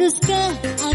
haruskah